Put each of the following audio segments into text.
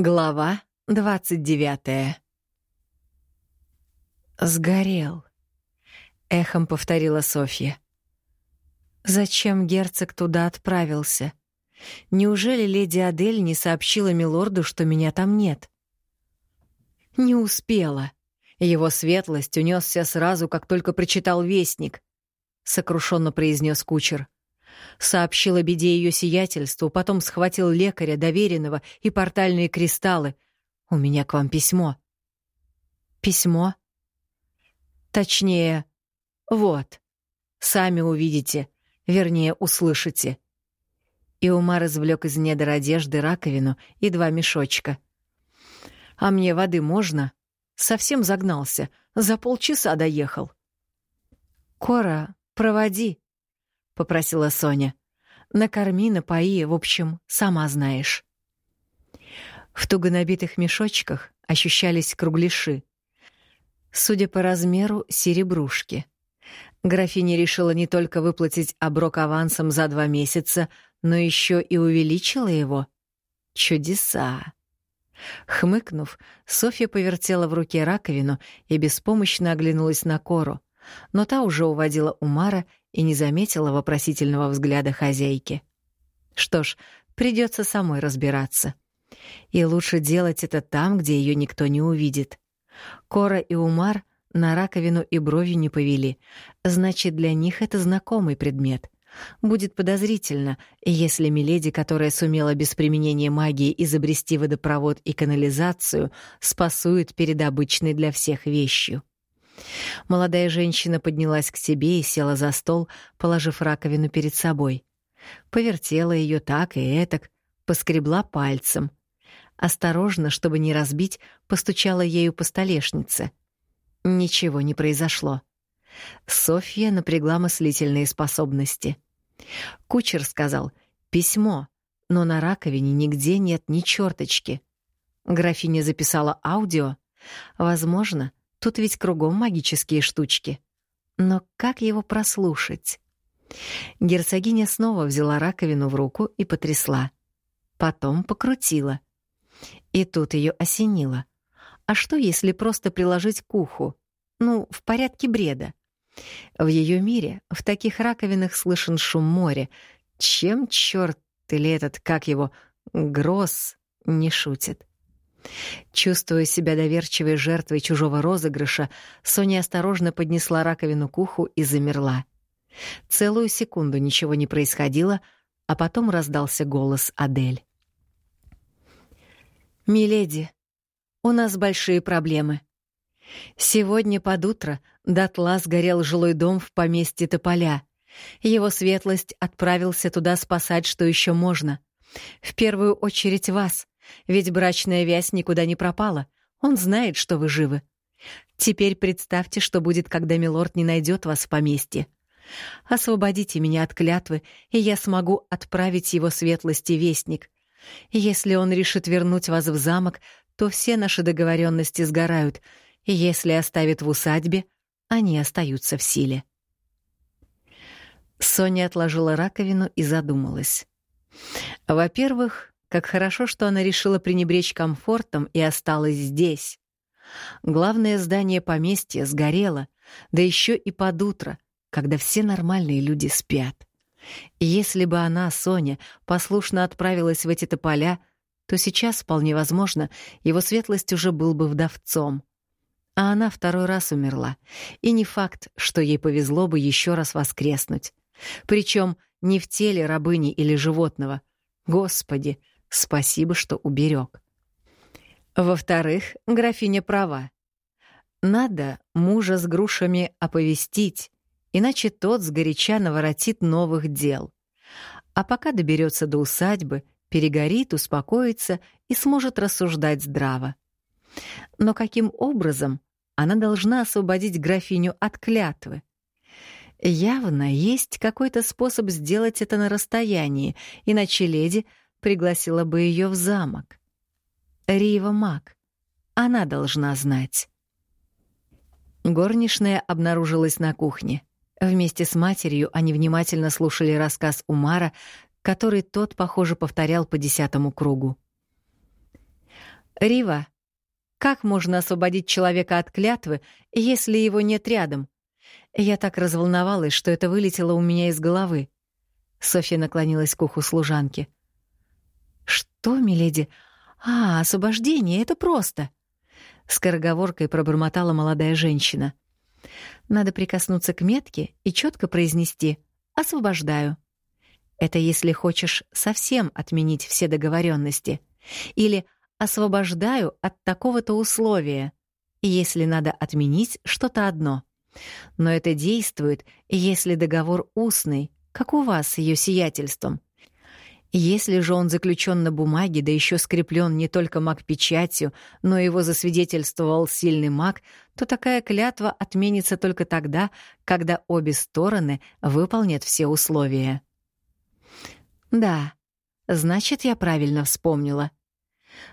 Глава двадцать девятая. «Сгорел», — эхом повторила Софья. «Зачем герцог туда отправился? Неужели леди Адель не сообщила милорду, что меня там нет?» «Не успела. Его светлость унесся сразу, как только прочитал вестник», — сокрушенно произнес кучер. Сообщил о беде ее сиятельству, потом схватил лекаря, доверенного и портальные кристаллы. «У меня к вам письмо». «Письмо?» «Точнее, вот. Сами увидите, вернее, услышите». И Умар извлек из недр одежды раковину и два мешочка. «А мне воды можно?» Совсем загнался. За полчаса доехал. «Кора, проводи», попросила Соня. Накорми, напои, в общем, сама знаешь. В туго набитых мешочках ощущались кругляши. Судя по размеру, серебрушки. Графиня решила не только выплатить оброк авансом за два месяца, но еще и увеличила его. Чудеса! Хмыкнув, Софья повертела в руке раковину и беспомощно оглянулась на Кору, но та уже уводила Умара и не заметила вопросительного взгляда хозяйки. Что ж, придется самой разбираться. И лучше делать это там, где ее никто не увидит. Кора и Умар на раковину и брови не повели, значит, для них это знакомый предмет. Будет подозрительно, если Миледи, которая сумела без применения магии изобрести водопровод и канализацию, спасует перед обычной для всех вещью. Молодая женщина поднялась к себе и села за стол, положив раковину перед собой. Повертела ее так и этак, поскребла пальцем. Осторожно, чтобы не разбить, постучала ею по столешнице. Ничего не произошло. Софья напрягла мыслительные способности. Кучер сказал «письмо», но на раковине нигде нет ни черточки. Графиня записала аудио. Возможно, Тут ведь кругом магические штучки. Но как его прослушать? Герцогиня снова взяла раковину в руку и потрясла. Потом покрутила. И тут ее осенило. А что, если просто приложить к уху? Ну, в порядке бреда. В ее мире в таких раковинах слышен шум моря. Чем черт или этот, как его, гроз не шутит? Чувствуя себя доверчивой жертвой чужого розыгрыша, Соня осторожно поднесла раковину к уху и замерла. Целую секунду ничего не происходило, а потом раздался голос Адель. «Миледи, у нас большие проблемы. Сегодня под утро дотла сгорел жилой дом в поместье Тополя. Его светлость отправился туда спасать, что еще можно. В первую очередь вас, ведь брачная вязь никуда не пропала. Он знает, что вы живы. Теперь представьте, что будет, когда милорд не найдет вас в поместье. Освободите меня от клятвы, и я смогу отправить его светлости вестник. Если он решит вернуть вас в замок, то все наши договоренности сгорают, если оставит в усадьбе, они остаются в силе. Соня отложила раковину и задумалась. Во-первых, как хорошо, что она решила пренебречь комфортом и осталась здесь. Главное здание поместья сгорело, да еще и под утро, когда все нормальные люди спят. Если бы она, Соня, послушно отправилась в эти тополя, то сейчас, вполне возможно, его светлость уже был бы вдовцом. А она второй раз умерла, и не факт, что ей повезло бы еще раз воскреснуть. Причем не в теле рабыни или животного. Господи, Спасибо, что уберег. Во-вторых, графиня права. Надо мужа с грушами оповестить, иначе тот сгоряча наворотит новых дел. А пока доберется до усадьбы, перегорит, успокоится и сможет рассуждать здраво. Но каким образом она должна освободить графиню от клятвы? Явно есть какой-то способ сделать это на расстоянии, иначе леди пригласила бы ее в замок. Рива Мак. Она должна знать. Горничная обнаружилась на кухне. Вместе с матерью они внимательно слушали рассказ Умара, который тот, похоже, повторял по десятому кругу. Рива, как можно освободить человека от клятвы, если его нет рядом? Я так разволновалась, что это вылетело у меня из головы. Софья наклонилась к уху служанки. «Что, миледи? А, освобождение — это просто!» Скороговоркой пробормотала молодая женщина. «Надо прикоснуться к метке и четко произнести «освобождаю». Это если хочешь совсем отменить все договоренности. Или «освобождаю от такого-то условия», если надо отменить что-то одно. Но это действует, если договор устный, как у вас с ее сиятельством. Если же он заключен на бумаге, да еще скреплен не только маг-печатью, но его засвидетельствовал сильный маг, то такая клятва отменится только тогда, когда обе стороны выполнят все условия. Да, значит, я правильно вспомнила.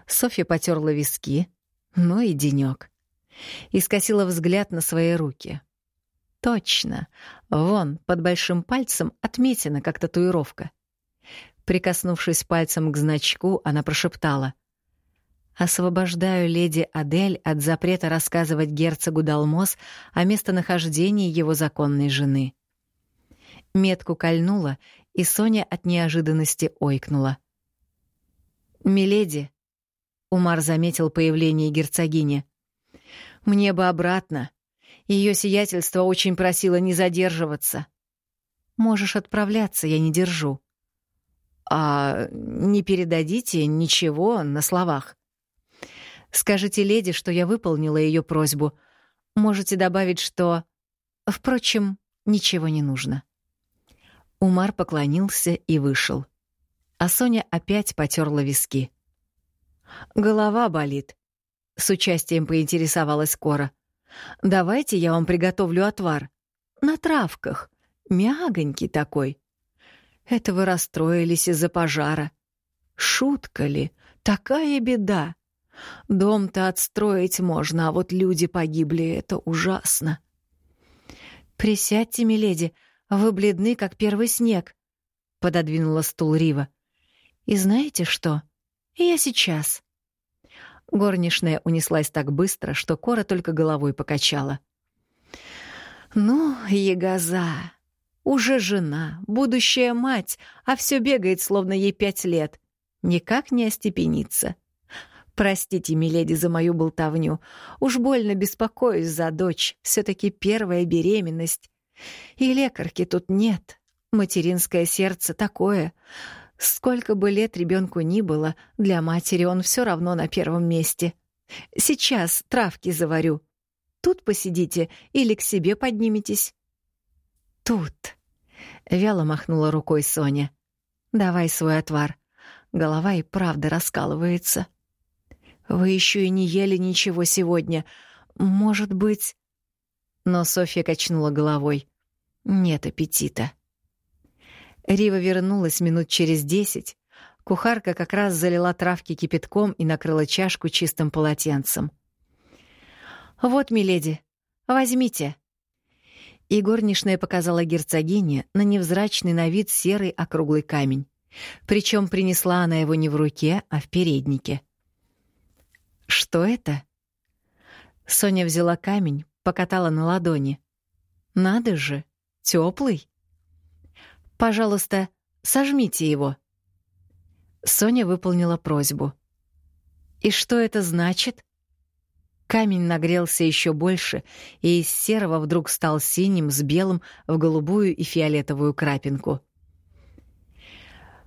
Софья потерла виски, ну и денек. И скосила взгляд на свои руки. Точно. Вон, под большим пальцем отметина, как татуировка. Прикоснувшись пальцем к значку, она прошептала. «Освобождаю леди Адель от запрета рассказывать герцогу Далмос о местонахождении его законной жены». Метку кольнула, и Соня от неожиданности ойкнула. «Миледи», — Умар заметил появление герцогини, — «мне бы обратно. Ее сиятельство очень просило не задерживаться. Можешь отправляться, я не держу. А не передадите ничего на словах. Скажите леди, что я выполнила ее просьбу. Можете добавить, что... Впрочем, ничего не нужно. Умар поклонился и вышел. А Соня опять потерла виски. «Голова болит», — с участием поинтересовалась Кора. Давайте я вам приготовлю отвар. На травках. Мягонький такой. Это вы расстроились из-за пожара. Шутка ли? Такая беда. Дом-то отстроить можно, а вот люди погибли, это ужасно. «Присядьте, миледи, вы бледны, как первый снег», — пододвинула стул Рива. «И знаете что? Я сейчас». Горничная унеслась так быстро, что Кора только головой покачала. «Ну, ягоза, уже жена, будущая мать, а все бегает, словно ей пять лет. Никак не остепенится. Простите, миледи, за мою болтовню. Уж больно беспокоюсь за дочь, все таки первая беременность. И лекарки тут нет. Материнское сердце такое. Сколько бы лет ребенку ни было, для матери он все равно на первом месте. Сейчас травки заварю. Тут посидите или к себе подниметесь. Тут. Вяло махнула рукой Соня. Давай свой отвар. Голова и правда раскалывается. Вы еще и не ели ничего сегодня. Может быть... Но Софья качнула головой. Нет аппетита. Рива вернулась минут через десять. Кухарка как раз залила травки кипятком и накрыла чашку чистым полотенцем. «Вот, миледи, возьмите». И горничная показала герцогине на невзрачный на вид серый округлый камень. Причем принесла она его не в руке, а в переднике. «Что это?» Соня взяла камень, покатала на ладони. «Надо же, теплый. Пожалуйста, сожмите его». Соня выполнила просьбу. «И что это значит?» Камень нагрелся еще больше, и из серого вдруг стал синим с белым в голубую и фиолетовую крапинку.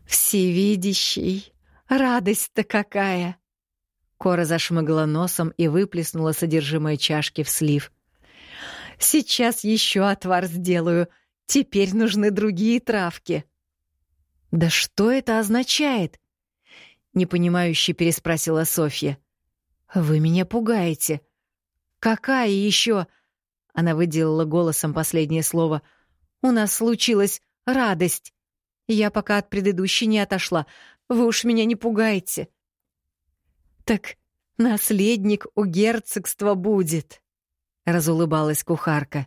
«Всевидящий! Радость-то какая!» Кора зашмыгла носом и выплеснула содержимое чашки в слив. «Сейчас еще отвар сделаю. Теперь нужны другие травки. Да что это означает? непонимающе переспросила Софья. Вы меня пугаете. Какая еще? Она выделила голосом последнее слово. У нас случилась радость. Я пока от предыдущей не отошла. Вы уж меня не пугаете. Так наследник у герцогства будет, разулыбалась кухарка.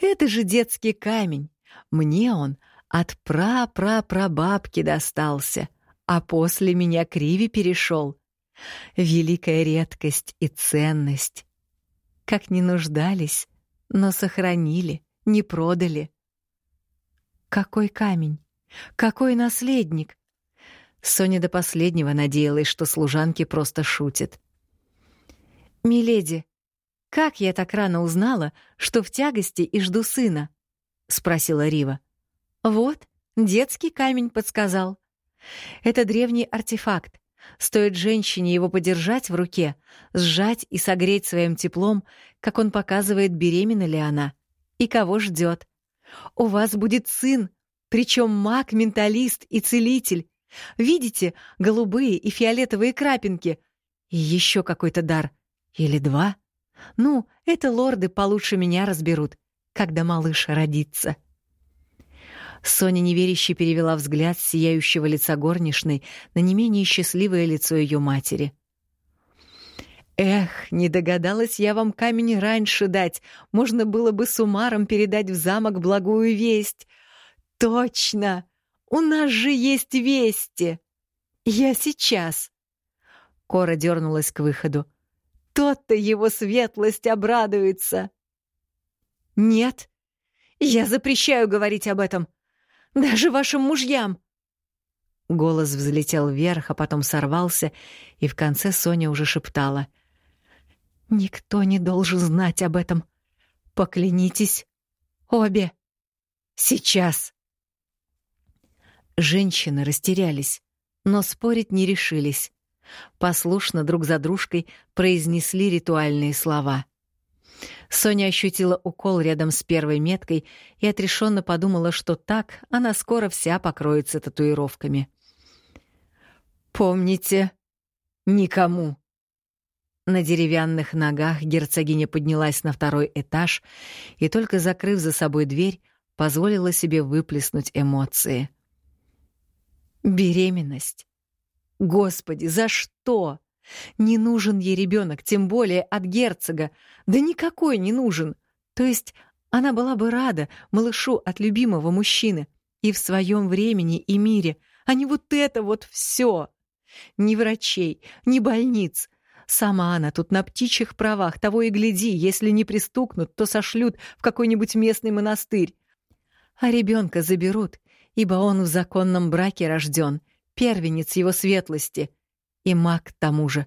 Это же детский камень. Мне он от пра-пра-прабабки достался, а после меня Криви перешел. Великая редкость и ценность. Как не нуждались, но сохранили, не продали. Какой камень? Какой наследник? Соня до последнего надеялась, что служанки просто шутят. «Миледи, как я так рано узнала, что в тягости и жду сына?» — спросила Рива. «Вот, детский камень подсказал. Это древний артефакт. Стоит женщине его подержать в руке, сжать и согреть своим теплом, как он показывает, беременна ли она и кого ждет. У вас будет сын, причем маг, менталист и целитель. Видите, голубые и фиолетовые крапинки. И еще какой-то дар. Или два. Ну, это лорды получше меня разберут, когда малыш родится. Соня неверяще перевела взгляд с сияющего лица горничной на не менее счастливое лицо ее матери. «Эх, не догадалась я вам камень раньше дать. Можно было бы с умаром передать в замок благую весть. Точно! У нас же есть вести! Я сейчас!» Кора дернулась к выходу. «Тот-то его светлость обрадуется!» «Нет, я запрещаю говорить об этом!» Даже вашим мужьям!» Голос взлетел вверх, а потом сорвался, и в конце Соня уже шептала. «Никто не должен знать об этом. Поклянитесь. Обе. Сейчас!» Женщины растерялись, но спорить не решились. Послушно друг за дружкой произнесли ритуальные слова — Соня ощутила укол рядом с первой меткой и отрешенно подумала, что так она скоро вся покроется татуировками. «Помните, никому!» На деревянных ногах герцогиня поднялась на второй этаж и, только закрыв за собой дверь, позволила себе выплеснуть эмоции. «Беременность! Господи, за что?» Не нужен ей ребенок, тем более от герцога. Да никакой не нужен. То есть она была бы рада малышу от любимого мужчины и в своем времени и мире, а не вот это вот все. Ни врачей, ни больниц. Сама она тут на птичьих правах, того и гляди, если не пристукнут, то сошлют в какой-нибудь местный монастырь. А ребенка заберут, ибо он в законном браке рожден, первенец его светлости — и маг к тому же.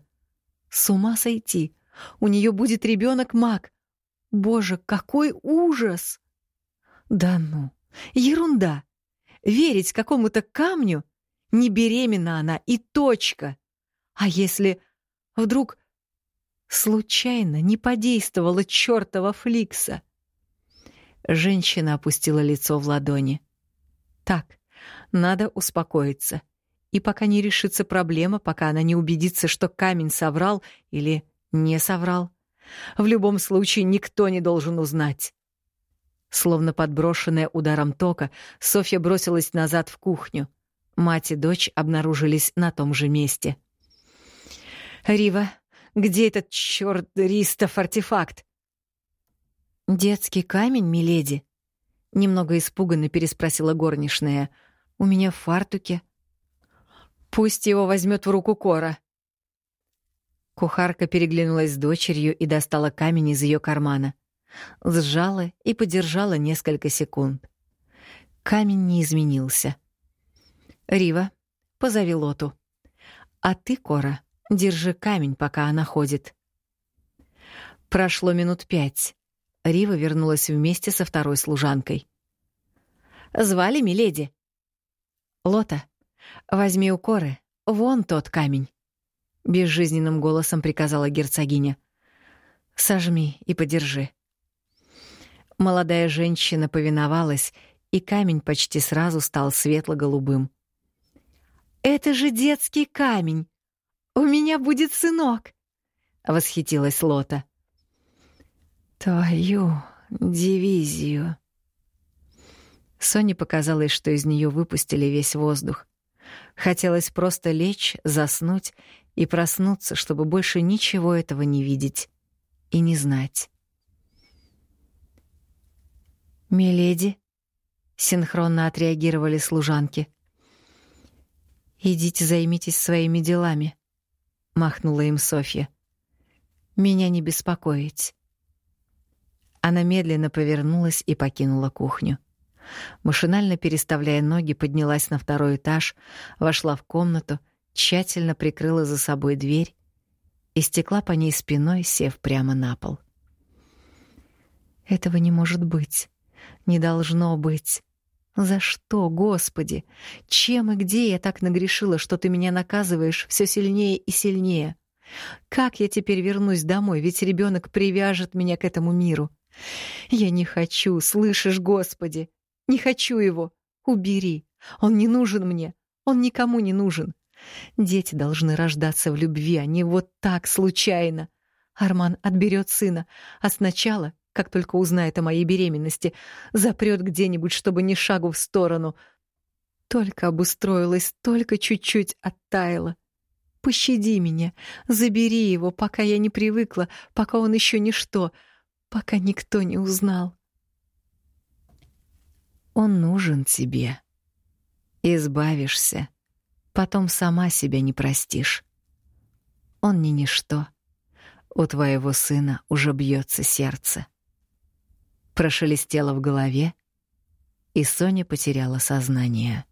С ума сойти! У нее будет ребенок маг. Боже, какой ужас! Да ну, ерунда! Верить какому-то камню? Не беременна она и точка. А если вдруг случайно не подействовала чертова фликса? Женщина опустила лицо в ладони. Так, надо успокоиться. И пока не решится проблема, пока она не убедится, что камень соврал или не соврал, в любом случае никто не должен узнать. Словно подброшенная ударом тока, Софья бросилась назад в кухню. Мать и дочь обнаружились на том же месте. «Рива, где этот чёрт Ристов артефакт?» «Детский камень, миледи?» Немного испуганно переспросила горничная. «У меня в фартуке». Пусть его возьмет в руку Кора. Кухарка переглянулась с дочерью и достала камень из ее кармана. Сжала и подержала несколько секунд. Камень не изменился. «Рива, позови Лоту. А ты, Кора, держи камень, пока она ходит». Прошло минут пять. Рива вернулась вместе со второй служанкой. «Звали миледи?» «Лота, «Возьми у Коры вон тот камень», — безжизненным голосом приказала герцогиня. «Сожми и подержи». Молодая женщина повиновалась, и камень почти сразу стал светло-голубым. «Это же детский камень! У меня будет сынок!» — восхитилась Лота. «Твою дивизию!» Соне показалось, что из нее выпустили весь воздух. Хотелось просто лечь, заснуть и проснуться, чтобы больше ничего этого не видеть и не знать. «Миледи», — синхронно отреагировали служанки, — «идите займитесь своими делами. — махнула им Софья. «Меня не беспокоить». Она медленно повернулась и покинула кухню. Машинально переставляя ноги, поднялась на второй этаж, вошла в комнату, тщательно прикрыла за собой дверь и стекла по ней спиной, сев прямо на пол. Этого не может быть. Не должно быть. За что, Господи? Чем и где я так нагрешила, что ты меня наказываешь все сильнее и сильнее? Как я теперь вернусь домой, ведь ребенок привяжет меня к этому миру? Я не хочу, слышишь, Господи? Не хочу его. Убери. Он не нужен мне. Он никому не нужен. Дети должны рождаться в любви, а не вот так случайно. Арман отберет сына, а сначала, как только узнает о моей беременности, запрет где-нибудь, чтобы ни шагу в сторону. Только обустроилась, только чуть-чуть оттаяла. Пощади меня, забери его, пока я не привыкла, пока он еще ничто, пока никто не узнал. Он нужен тебе. Избавишься, потом сама себя не простишь. Он не ничто. У твоего сына уже бьется сердце. Прошелестело в голове, и Соня потеряла сознание.